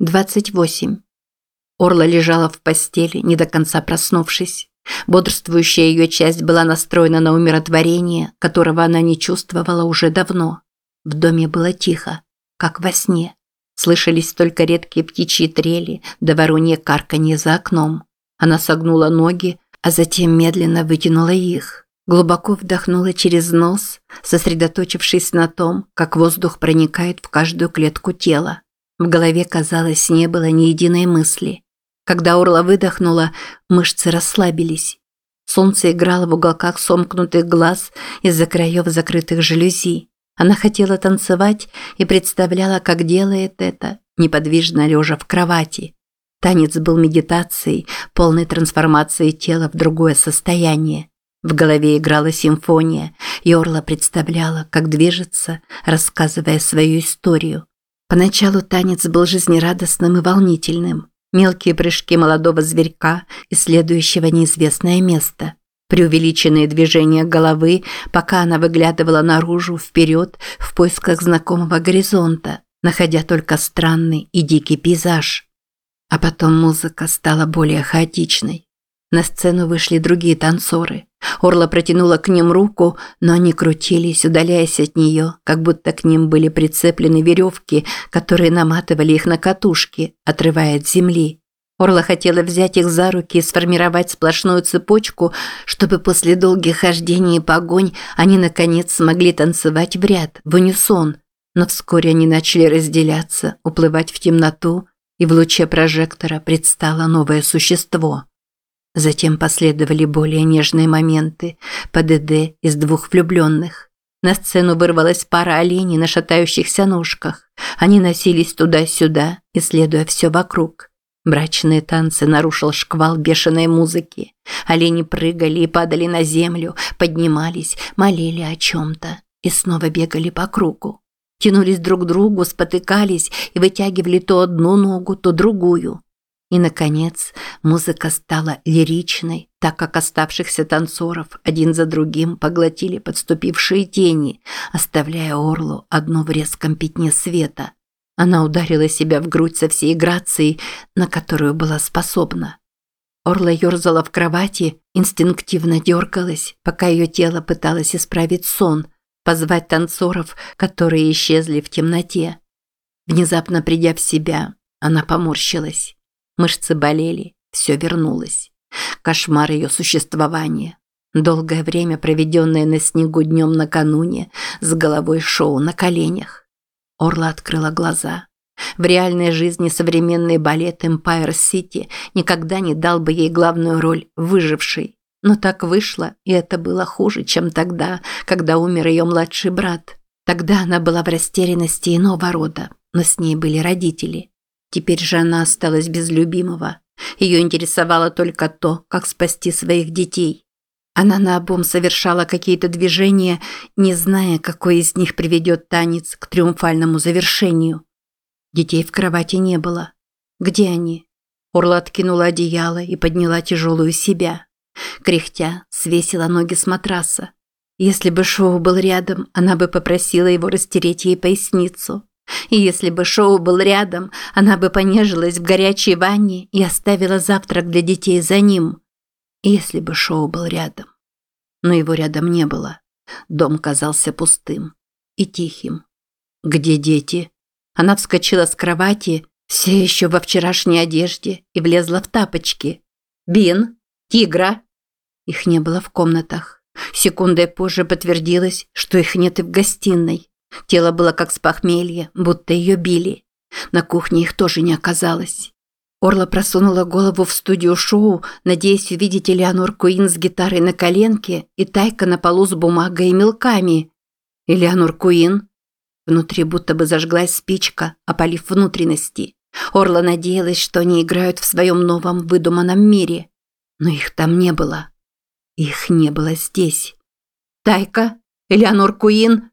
28. Орла лежала в постели, не до конца проснувшись. Бодрствующая ее часть была настроена на умиротворение, которого она не чувствовала уже давно. В доме было тихо, как во сне. Слышались только редкие птичьи трели да воронье карканье за окном. Она согнула ноги, а затем медленно вытянула их. Глубоко вдохнула через нос, сосредоточившись на том, как воздух проникает в каждую клетку тела. В голове, казалось, не было ни единой мысли. Когда Орла выдохнула, мышцы расслабились. Солнце играло в уголках сомкнутых глаз из-за краев закрытых жалюзи. Она хотела танцевать и представляла, как делает это, неподвижно лежа в кровати. Танец был медитацией, полной трансформацией тела в другое состояние. В голове играла симфония, и Орла представляла, как движется, рассказывая свою историю. Поначалу танец был жизнерадостным и волнительным. Мелкие прыжки молодого зверька, исследующего неизвестное место. Преувеличенные движения головы, пока она выглядывала наружу, вперед, в поисках знакомого горизонта, находя только странный и дикий пейзаж. А потом музыка стала более хаотичной. На сцену вышли другие танцоры. Орла протянула к ним руку, но они крутились, удаляясь от нее, как будто к ним были прицеплены веревки, которые наматывали их на катушки, отрывая от земли. Орла хотела взять их за руки и сформировать сплошную цепочку, чтобы после долгих хождений и погонь они наконец смогли танцевать в ряд, в унисон. Но вскоре они начали разделяться, уплывать в темноту, и в луче прожектора предстало новое существо. Затем последовали более нежные моменты, ПДД из двух влюбленных. На сцену вырвалась пара оленей на шатающихся ножках. Они носились туда-сюда, исследуя все вокруг. Брачные танцы нарушил шквал бешеной музыки. Олени прыгали и падали на землю, поднимались, молили о чем-то и снова бегали по кругу. Тянулись друг к другу, спотыкались и вытягивали то одну ногу, то другую. И, наконец, музыка стала лиричной, так как оставшихся танцоров один за другим поглотили подступившие тени, оставляя Орлу одну в резком пятне света. Она ударила себя в грудь со всей грацией, на которую была способна. Орла ерзала в кровати, инстинктивно дергалась, пока ее тело пыталось исправить сон, позвать танцоров, которые исчезли в темноте. Внезапно придя в себя, она поморщилась. Мышцы болели, все вернулось. Кошмар ее существования. Долгое время, проведенное на снегу днем накануне, с головой шоу на коленях. Орла открыла глаза. В реальной жизни современный балет Empire City никогда не дал бы ей главную роль выжившей. Но так вышло, и это было хуже, чем тогда, когда умер ее младший брат. Тогда она была в растерянности иного рода, но с ней были родители. Теперь же она осталась без любимого. Ее интересовало только то, как спасти своих детей. Она наобум совершала какие-то движения, не зная, какой из них приведет танец к триумфальному завершению. Детей в кровати не было. Где они? Орла откинула одеяло и подняла тяжелую себя. Кряхтя, свесила ноги с матраса. Если бы Шоу был рядом, она бы попросила его растереть ей поясницу. И если бы Шоу был рядом, она бы понежилась в горячей ванне и оставила завтрак для детей за ним. Если бы Шоу был рядом. Но его рядом не было. Дом казался пустым и тихим. «Где дети?» Она вскочила с кровати, все еще во вчерашней одежде, и влезла в тапочки. «Бин? Тигра?» Их не было в комнатах. Секундой позже подтвердилось, что их нет и в гостиной. Тело было как с похмелья, будто ее били. На кухне их тоже не оказалось. Орла просунула голову в студию шоу, надеясь увидеть Элеонор Куин с гитарой на коленке и Тайка на полу с бумагой и мелками. Элеонор Куин? Внутри будто бы зажглась спичка, опалив внутренности. Орла надеялась, что они играют в своем новом выдуманном мире. Но их там не было. Их не было здесь. «Тайка? Элеонор Куин?»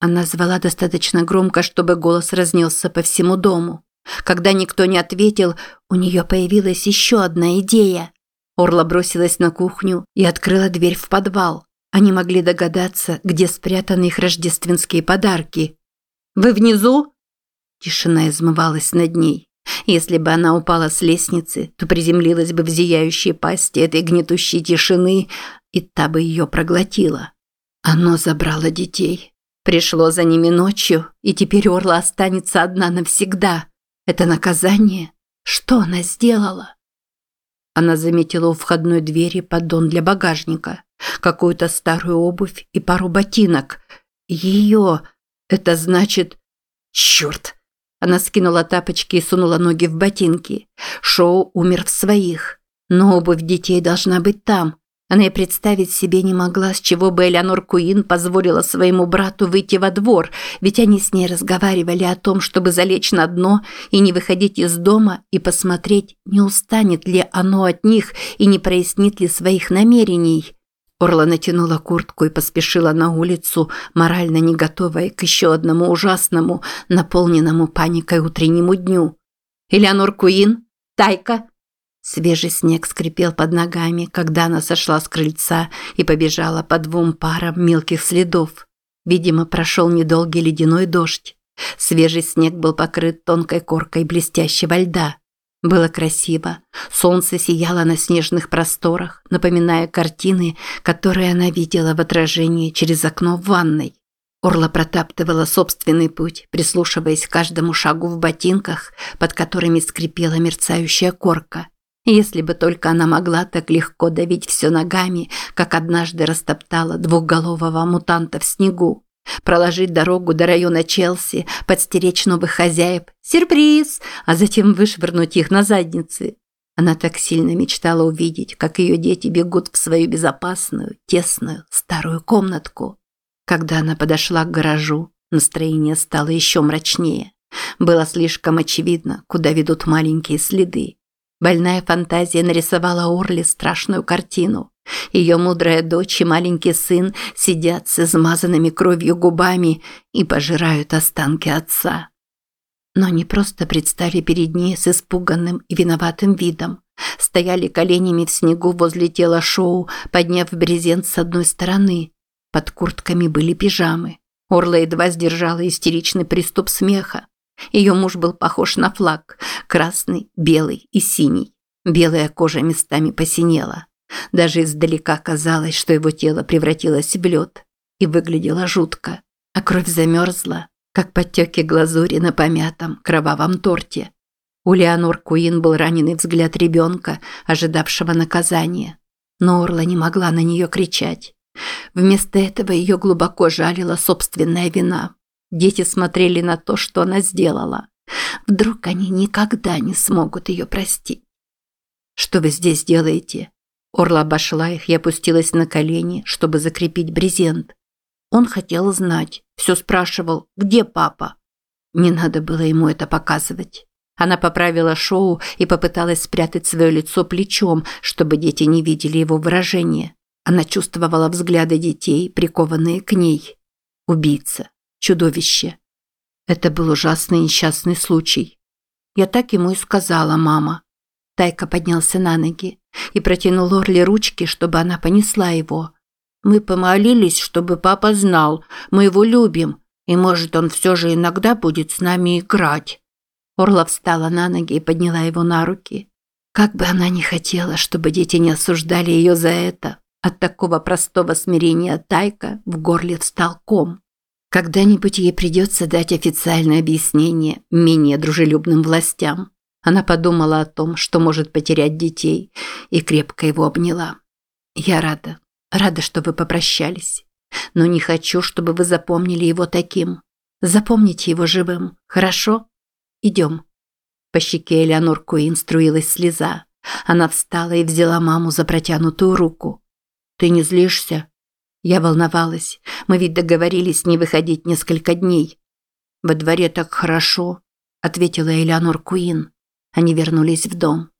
Она звала достаточно громко, чтобы голос разнесся по всему дому. Когда никто не ответил, у нее появилась еще одна идея. Орла бросилась на кухню и открыла дверь в подвал. Они могли догадаться, где спрятаны их рождественские подарки. «Вы внизу?» Тишина измывалась над ней. Если бы она упала с лестницы, то приземлилась бы в зияющей пасти этой гнетущей тишины, и та бы ее проглотила. Оно забрало детей. Пришло за ними ночью, и теперь Орла останется одна навсегда. Это наказание? Что она сделала? Она заметила у входной двери поддон для багажника, какую-то старую обувь и пару ботинок. Ее... Это значит... Черт! Она скинула тапочки и сунула ноги в ботинки. Шоу умер в своих. Но обувь детей должна быть там. Она и представить себе не могла, с чего бы Элеонор Куин позволила своему брату выйти во двор, ведь они с ней разговаривали о том, чтобы залечь на дно и не выходить из дома и посмотреть, не устанет ли оно от них и не прояснит ли своих намерений. Орла натянула куртку и поспешила на улицу, морально не готовая к еще одному ужасному, наполненному паникой утреннему дню. «Элеонор Куин? Тайка?» Свежий снег скрипел под ногами, когда она сошла с крыльца и побежала по двум парам мелких следов. Видимо, прошел недолгий ледяной дождь. Свежий снег был покрыт тонкой коркой блестящего льда. Было красиво. Солнце сияло на снежных просторах, напоминая картины, которые она видела в отражении через окно в ванной. Орла протаптывала собственный путь, прислушиваясь к каждому шагу в ботинках, под которыми скрипела мерцающая корка. Если бы только она могла так легко давить все ногами, как однажды растоптала двухголового мутанта в снегу. Проложить дорогу до района Челси, подстеречь новых хозяев. Сюрприз! А затем вышвырнуть их на задницы. Она так сильно мечтала увидеть, как ее дети бегут в свою безопасную, тесную, старую комнатку. Когда она подошла к гаражу, настроение стало еще мрачнее. Было слишком очевидно, куда ведут маленькие следы. Больная фантазия нарисовала Орли страшную картину. Ее мудрая дочь и маленький сын сидят с измазанными кровью губами и пожирают останки отца. Но они просто предстали перед ней с испуганным и виноватым видом. Стояли коленями в снегу возле тела Шоу, подняв брезент с одной стороны. Под куртками были пижамы. Орла едва сдержала истеричный приступ смеха. Ее муж был похож на флаг – красный, белый и синий. Белая кожа местами посинела. Даже издалека казалось, что его тело превратилось в лед и выглядело жутко, а кровь замерзла, как подтеки глазури на помятом кровавом торте. У Леонор Куин был раненый взгляд ребенка, ожидавшего наказания. Но Орла не могла на нее кричать. Вместо этого ее глубоко жалила собственная вина. Дети смотрели на то, что она сделала. Вдруг они никогда не смогут ее простить. «Что вы здесь делаете?» Орла обошла их и опустилась на колени, чтобы закрепить брезент. Он хотел знать, все спрашивал, где папа. Не надо было ему это показывать. Она поправила шоу и попыталась спрятать свое лицо плечом, чтобы дети не видели его выражения. Она чувствовала взгляды детей, прикованные к ней. Убийца. Чудовище. Это был ужасный несчастный случай. Я так ему и сказала, мама. Тайка поднялся на ноги и протянул Орли ручки, чтобы она понесла его. Мы помолились, чтобы папа знал, мы его любим, и, может, он все же иногда будет с нами играть. Орла встала на ноги и подняла его на руки. Как бы она ни хотела, чтобы дети не осуждали ее за это, от такого простого смирения Тайка в горле встал ком. Когда-нибудь ей придется дать официальное объяснение менее дружелюбным властям. Она подумала о том, что может потерять детей, и крепко его обняла. «Я рада. Рада, что вы попрощались. Но не хочу, чтобы вы запомнили его таким. Запомните его живым, хорошо? Идем». По щеке Элеонор Куин струилась слеза. Она встала и взяла маму за протянутую руку. «Ты не злишься?» Я волновалась. Мы ведь договорились не выходить несколько дней. Во дворе так хорошо, ответила Элеонор Куин. Они вернулись в дом.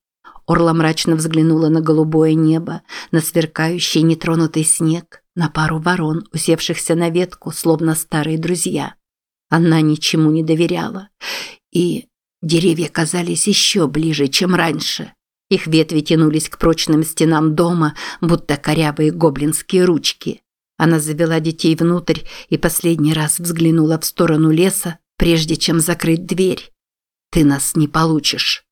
Орла мрачно взглянула на голубое небо, на сверкающий нетронутый снег, на пару ворон, усевшихся на ветку, словно старые друзья. Она ничему не доверяла. И деревья казались еще ближе, чем раньше. Их ветви тянулись к прочным стенам дома, будто корявые гоблинские ручки. Она завела детей внутрь и последний раз взглянула в сторону леса, прежде чем закрыть дверь. Ты нас не получишь.